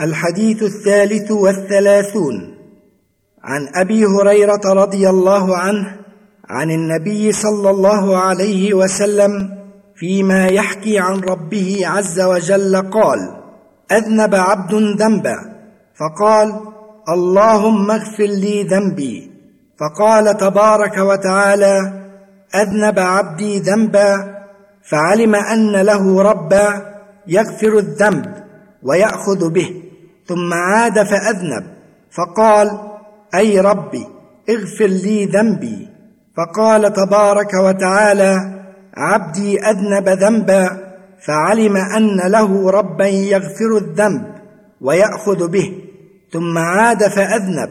الحديث الثالث والثلاثون عن أبي هريرة رضي الله عنه عن النبي صلى الله عليه وسلم فيما يحكي عن ربه عز وجل قال أذنب عبد ذنبا. فقال اللهم اغفر لي ذنبي. فقال تبارك وتعالى أذنب عبدي ذنبا. فعلم أن له ربا يغفر الذنب ويأخذ به. ثم عاد فأذنب. فقال أي ربي اغفر لي ذنبي. فقال تبارك وتعالى عبدي أذنب ذنبا فعلم أن له ربا يغفر الذنب ويأخذ به. ثم عاد فأذنب.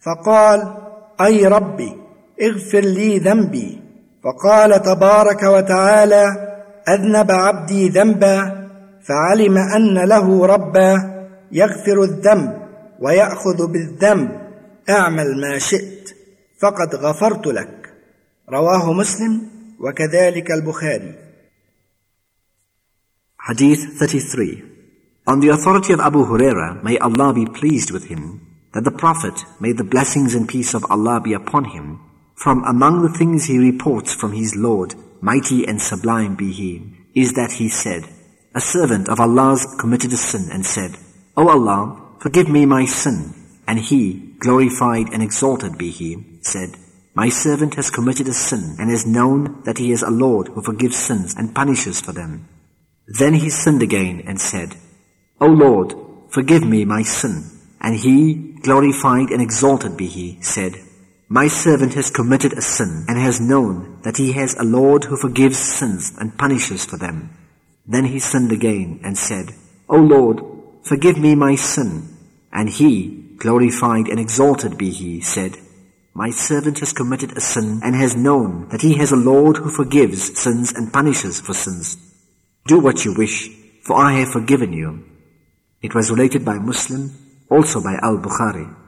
فقال أي ربي اغفر لي ذنبي. فقال تبارك وتعالى أذنب عبدي ذنبا فعلم أن له ربا يغفر الذنب وياخذ بالذنب اعمل ما شئت فقد غفرت لك رواه مسلم وكذلك البخاري Hadith 33 On the authority of Abu Huraira, may Allah be pleased with him, that the Prophet, may the blessings and peace of Allah be upon him, from among the things he reports from his Lord, mighty and sublime be he, is that he said, A servant of Allah's committed a sin and said, O Allah, forgive me my sin. And he, glorified and exalted be he, said, My servant has committed a sin and has known that he is a Lord who forgives sins and punishes for them. Then he sinned again and said, O Lord, forgive me my sin. And he, glorified and exalted be he, said, My servant has committed a sin and has known that he has a Lord who forgives sins and punishes for them. Then he sinned again and said, O Lord, forgive me my sin. And he, glorified and exalted be he, said, My servant has committed a sin and has known that he has a Lord who forgives sins and punishes for sins. Do what you wish, for I have forgiven you. It was related by Muslim, also by Al-Bukhari.